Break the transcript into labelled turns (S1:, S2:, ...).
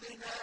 S1: أَخَذْنَا